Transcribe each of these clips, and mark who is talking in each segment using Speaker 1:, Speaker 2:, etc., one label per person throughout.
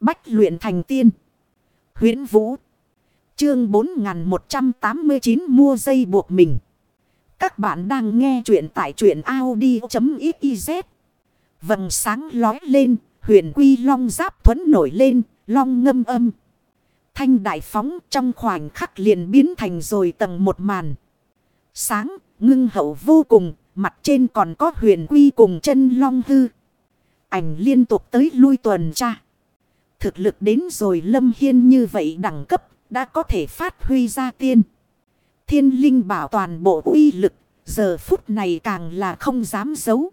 Speaker 1: Bách luyện thành tiên. huyễn Vũ. Chương 4189 mua dây buộc mình. Các bạn đang nghe truyện tại truyện Audi.xyz. Vầng sáng lói lên, huyền quy long giáp thuẫn nổi lên, long ngâm âm. Thanh đại phóng trong khoảnh khắc liền biến thành rồi tầng một màn. Sáng, ngưng hậu vô cùng, mặt trên còn có huyền quy cùng chân long hư. Ảnh liên tục tới lui tuần tra. Thực lực đến rồi lâm hiên như vậy đẳng cấp, đã có thể phát huy ra tiên. Thiên linh bảo toàn bộ uy lực, giờ phút này càng là không dám giấu.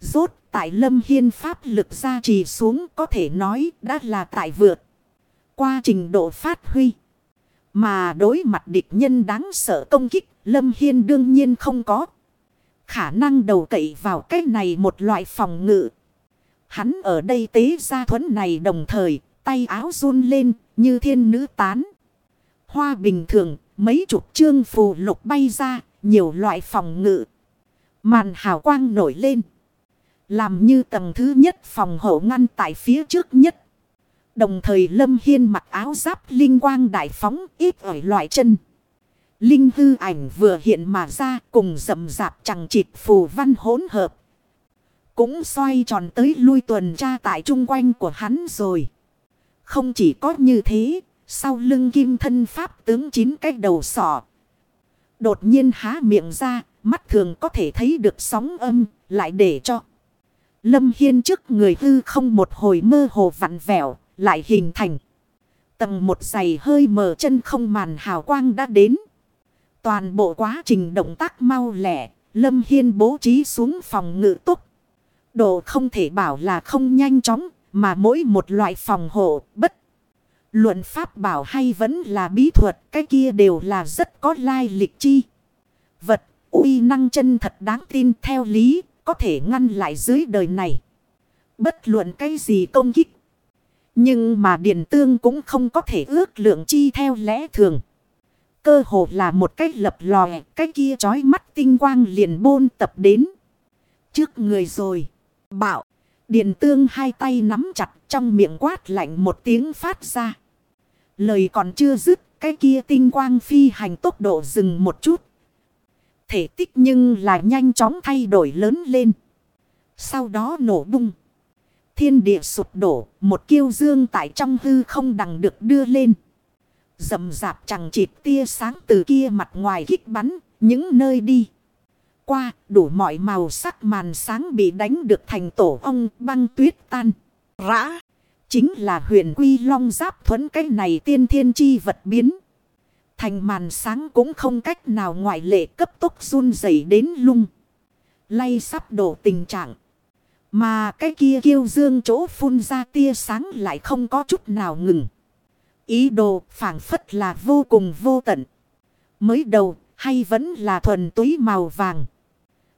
Speaker 1: Rốt tại lâm hiên pháp lực ra trì xuống có thể nói đã là tại vượt. Qua trình độ phát huy. Mà đối mặt địch nhân đáng sợ công kích, lâm hiên đương nhiên không có. Khả năng đầu cậy vào cái này một loại phòng ngự. Hắn ở đây tế ra thuẫn này đồng thời, tay áo run lên như thiên nữ tán. Hoa bình thường, mấy chục chương phù lục bay ra, nhiều loại phòng ngự. Màn hào quang nổi lên. Làm như tầng thứ nhất phòng hộ ngăn tại phía trước nhất. Đồng thời Lâm Hiên mặc áo giáp linh quang đại phóng ít ở loại chân. Linh hư ảnh vừa hiện mà ra cùng rậm rạp chẳng chịt phù văn hỗn hợp. Cũng xoay tròn tới lui tuần tra tại chung quanh của hắn rồi. Không chỉ có như thế, sau lưng kim thân pháp tướng chín cái đầu sọ. Đột nhiên há miệng ra, mắt thường có thể thấy được sóng âm, lại để cho. Lâm Hiên trước người hư không một hồi mơ hồ vặn vẹo, lại hình thành. Tầng một giày hơi mờ chân không màn hào quang đã đến. Toàn bộ quá trình động tác mau lẻ, Lâm Hiên bố trí xuống phòng ngự túc. Độ không thể bảo là không nhanh chóng, mà mỗi một loại phòng hộ bất. Luận pháp bảo hay vẫn là bí thuật, cái kia đều là rất có lai lịch chi. Vật, uy năng chân thật đáng tin theo lý, có thể ngăn lại dưới đời này. Bất luận cái gì công kích. Nhưng mà Điền Tương cũng không có thể ước lượng chi theo lẽ thường. Cơ hồ là một cách lập lòe, cái kia trói mắt tinh quang liền bôn tập đến. Trước người rồi, bạo Điền Tương hai tay nắm chặt trong miệng quát lạnh một tiếng phát ra. Lời còn chưa dứt, cái kia tinh quang phi hành tốc độ dừng một chút. Thể tích nhưng là nhanh chóng thay đổi lớn lên. Sau đó nổ bung. Thiên địa sụp đổ, một kiêu dương tại trong hư không đằng được đưa lên. Dầm dạp chẳng chịt tia sáng từ kia mặt ngoài kích bắn, những nơi đi. Qua, đủ mọi màu sắc màn sáng bị đánh được thành tổ ong băng tuyết tan. Rã, chính là huyền quy long giáp thuẫn cái này tiên thiên chi vật biến. Thành màn sáng cũng không cách nào ngoại lệ cấp tốc run rẩy đến lung. Lay sắp đổ tình trạng. Mà cái kia kiêu dương chỗ phun ra tia sáng lại không có chút nào ngừng. Ý đồ phản phất là vô cùng vô tận. Mới đầu hay vẫn là thuần túy màu vàng.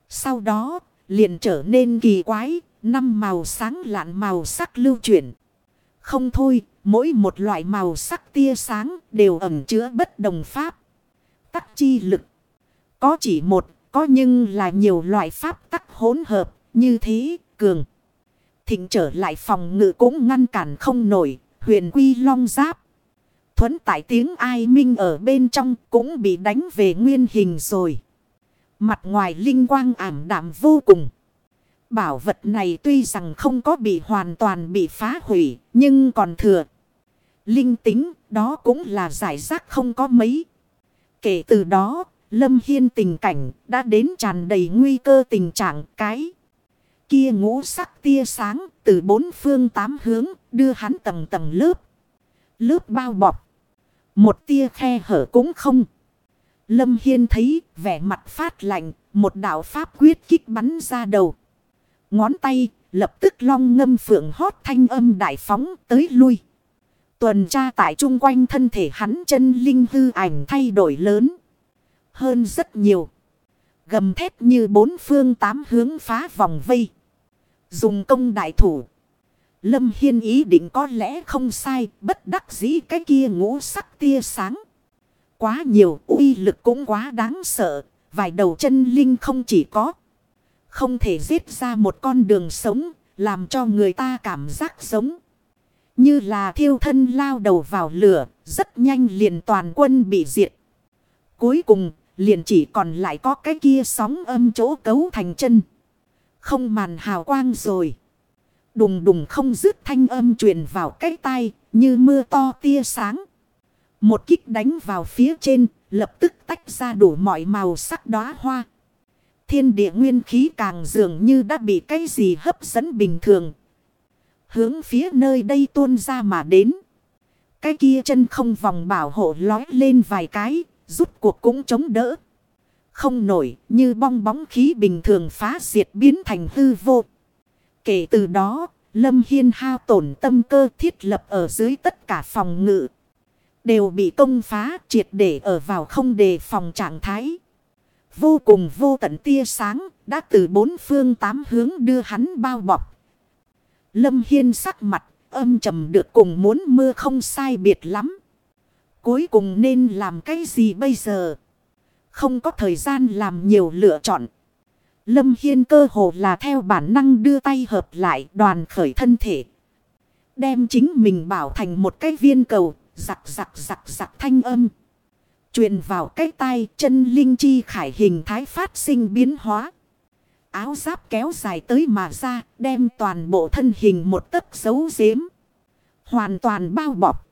Speaker 1: Sau đó liền trở nên kỳ quái. Năm màu sáng lạn màu sắc lưu chuyển. Không thôi, mỗi một loại màu sắc tia sáng đều ẩm chứa bất đồng pháp. Tắc chi lực. Có chỉ một, có nhưng là nhiều loại pháp tắc hỗn hợp, như thế cường. Thịnh trở lại phòng ngự cũng ngăn cản không nổi, huyền quy long giáp. Thuấn tại tiếng ai minh ở bên trong cũng bị đánh về nguyên hình rồi. Mặt ngoài linh quang ảm đạm vô cùng. Bảo vật này tuy rằng không có bị hoàn toàn bị phá hủy, nhưng còn thừa. Linh tính, đó cũng là giải rác không có mấy. Kể từ đó, Lâm Hiên tình cảnh đã đến tràn đầy nguy cơ tình trạng cái. Kia ngũ sắc tia sáng từ bốn phương tám hướng đưa hắn tầng tầng lớp. Lớp bao bọc. Một tia khe hở cũng không. Lâm Hiên thấy vẻ mặt phát lạnh, một đạo pháp quyết kích bắn ra đầu. Ngón tay lập tức long ngâm phượng hót thanh âm đại phóng tới lui. Tuần tra tại chung quanh thân thể hắn chân linh hư ảnh thay đổi lớn. Hơn rất nhiều. Gầm thép như bốn phương tám hướng phá vòng vây. Dùng công đại thủ. Lâm Hiên ý định có lẽ không sai, bất đắc dĩ cái kia ngũ sắc tia sáng. Quá nhiều, uy lực cũng quá đáng sợ, vài đầu chân linh không chỉ có. Không thể giết ra một con đường sống, làm cho người ta cảm giác giống. Như là thiêu thân lao đầu vào lửa, rất nhanh liền toàn quân bị diệt. Cuối cùng, liền chỉ còn lại có cái kia sóng âm chỗ cấu thành chân. Không màn hào quang rồi. Đùng đùng không dứt thanh âm truyền vào cái tai như mưa to tia sáng. Một kích đánh vào phía trên, lập tức tách ra đủ mọi màu sắc đóa hoa. Thiên địa nguyên khí càng dường như đã bị cái gì hấp dẫn bình thường. Hướng phía nơi đây tuôn ra mà đến. Cái kia chân không vòng bảo hộ lói lên vài cái, rút cuộc cũng chống đỡ. Không nổi như bong bóng khí bình thường phá diệt biến thành hư vô. Kể từ đó, Lâm Hiên hao tổn tâm cơ thiết lập ở dưới tất cả phòng ngự. Đều bị công phá triệt để ở vào không đề phòng trạng thái. Vô cùng vô tận tia sáng đã từ bốn phương tám hướng đưa hắn bao bọc. Lâm Hiên sắc mặt âm trầm được cùng muốn mưa không sai biệt lắm. Cuối cùng nên làm cái gì bây giờ? Không có thời gian làm nhiều lựa chọn. Lâm Hiên cơ hồ là theo bản năng đưa tay hợp lại đoàn khởi thân thể. Đem chính mình bảo thành một cái viên cầu, giặc giặc giặc giặc thanh âm. truyền vào cái tay chân linh chi khải hình thái phát sinh biến hóa. Áo giáp kéo dài tới mà ra, đem toàn bộ thân hình một tấc dấu giếm. Hoàn toàn bao bọc.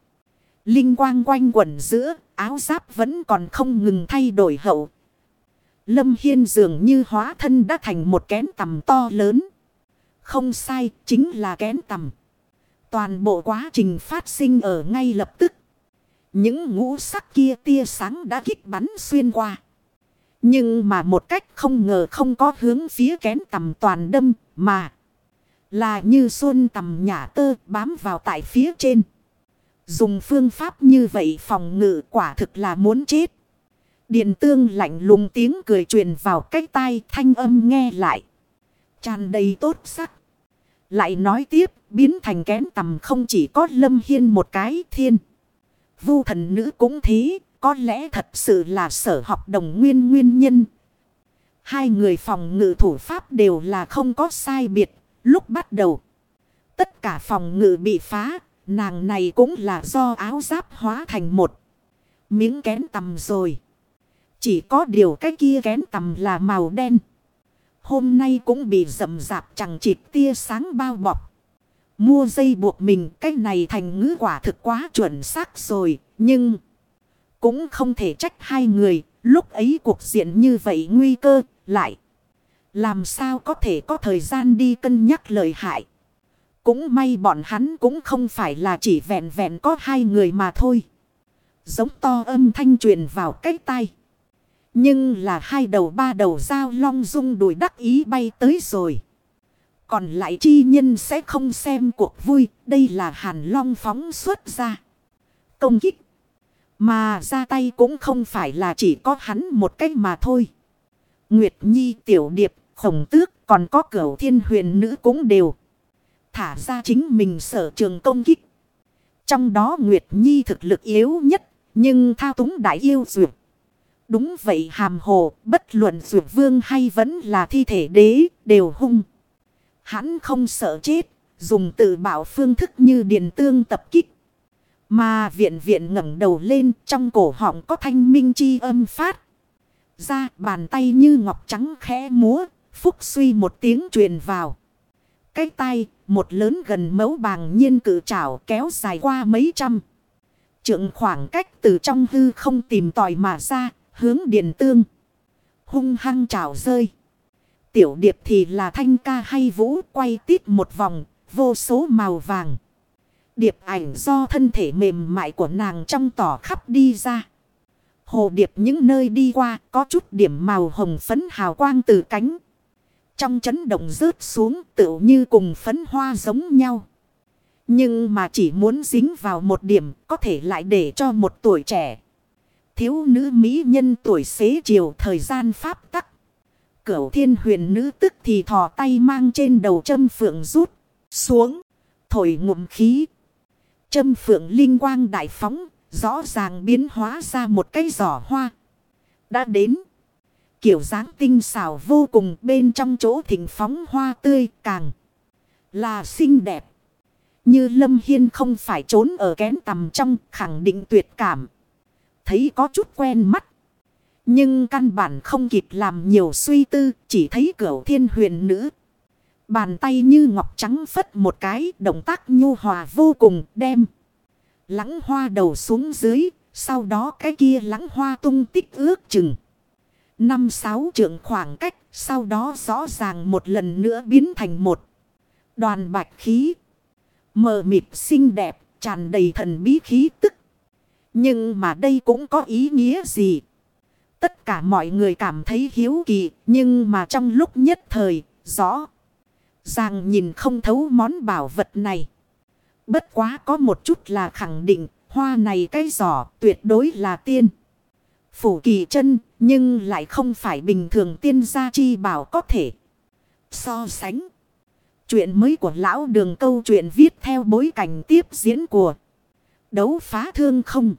Speaker 1: Linh quang quanh quẩn giữa, áo giáp vẫn còn không ngừng thay đổi hậu. Lâm Hiên dường như hóa thân đã thành một kén tầm to lớn. Không sai, chính là kén tầm. Toàn bộ quá trình phát sinh ở ngay lập tức. Những ngũ sắc kia tia sáng đã kích bắn xuyên qua. Nhưng mà một cách không ngờ không có hướng phía kén tầm toàn đâm, mà. Là như xuân tầm nhả tơ bám vào tại phía trên. Dùng phương pháp như vậy phòng ngự quả thực là muốn chết. Điện tương lạnh lùng tiếng cười truyền vào cái tai thanh âm nghe lại. tràn đầy tốt sắc. Lại nói tiếp, biến thành kén tầm không chỉ có lâm hiên một cái thiên. Vu thần nữ cũng thế. Có lẽ thật sự là sở học đồng nguyên nguyên nhân. Hai người phòng ngự thủ pháp đều là không có sai biệt. Lúc bắt đầu. Tất cả phòng ngự bị phá. Nàng này cũng là do áo giáp hóa thành một. Miếng kén tầm rồi. Chỉ có điều cái kia kén tầm là màu đen. Hôm nay cũng bị rậm rạp chẳng chịt tia sáng bao bọc. Mua dây buộc mình, cái này thành ngữ quả thực quá chuẩn xác rồi. Nhưng cũng không thể trách hai người. Lúc ấy cuộc diện như vậy nguy cơ lại. Làm sao có thể có thời gian đi cân nhắc lời hại. Cũng may bọn hắn cũng không phải là chỉ vẹn vẹn có hai người mà thôi. Giống to âm thanh truyền vào cách tay. Nhưng là hai đầu ba đầu dao long dung đuổi đắc ý bay tới rồi. Còn lại chi nhân sẽ không xem cuộc vui. Đây là hàn long phóng xuất ra. Công kích. Mà ra tay cũng không phải là chỉ có hắn một cách mà thôi. Nguyệt Nhi tiểu điệp, khổng tước còn có cửu thiên huyền nữ cũng đều. Thả ra chính mình sở trường công kích. Trong đó Nguyệt Nhi thực lực yếu nhất, nhưng thao túng đại yêu duyệt. Đúng vậy hàm hồ, bất luận dù vương hay vẫn là thi thể đế, đều hung. Hắn không sợ chết, dùng tự bảo phương thức như điền tương tập kích. Mà viện viện ngẩng đầu lên trong cổ họng có thanh minh chi âm phát. Ra bàn tay như ngọc trắng khẽ múa, phúc suy một tiếng truyền vào. Cái tay, một lớn gần mấu bàng nhiên cử trảo kéo dài qua mấy trăm. Trượng khoảng cách từ trong hư không tìm tòi mà ra, hướng điện tương. Hung hăng trào rơi. Tiểu điệp thì là thanh ca hay vũ quay tít một vòng, vô số màu vàng. Điệp ảnh do thân thể mềm mại của nàng trong tỏ khắp đi ra. Hồ điệp những nơi đi qua có chút điểm màu hồng phấn hào quang từ cánh. Trong chấn động rớt xuống tựu như cùng phấn hoa giống nhau. Nhưng mà chỉ muốn dính vào một điểm có thể lại để cho một tuổi trẻ. Thiếu nữ mỹ nhân tuổi xế chiều thời gian pháp tắc. Cửu thiên huyền nữ tức thì thò tay mang trên đầu châm phượng rút xuống. Thổi ngụm khí. Châm phượng linh quang đại phóng. Rõ ràng biến hóa ra một cái giỏ hoa. Đã đến. Kiểu dáng tinh xảo vô cùng bên trong chỗ thỉnh phóng hoa tươi càng là xinh đẹp. Như Lâm Hiên không phải trốn ở kén tầm trong, khẳng định tuyệt cảm. Thấy có chút quen mắt. Nhưng căn bản không kịp làm nhiều suy tư, chỉ thấy cửu thiên huyền nữ. Bàn tay như ngọc trắng phất một cái, động tác nhu hòa vô cùng, đem. Lắng hoa đầu xuống dưới, sau đó cái kia lắng hoa tung tích ước chừng. Năm sáu trượng khoảng cách, sau đó rõ ràng một lần nữa biến thành một đoàn bạch khí. Mờ mịt xinh đẹp, tràn đầy thần bí khí tức. Nhưng mà đây cũng có ý nghĩa gì? Tất cả mọi người cảm thấy hiếu kỳ, nhưng mà trong lúc nhất thời, rõ. Ràng nhìn không thấu món bảo vật này. Bất quá có một chút là khẳng định, hoa này cái giỏ tuyệt đối là tiên. Phủ kỳ chân, nhưng lại không phải bình thường tiên gia chi bảo có thể so sánh. Chuyện mới của lão đường câu chuyện viết theo bối cảnh tiếp diễn của đấu phá thương không.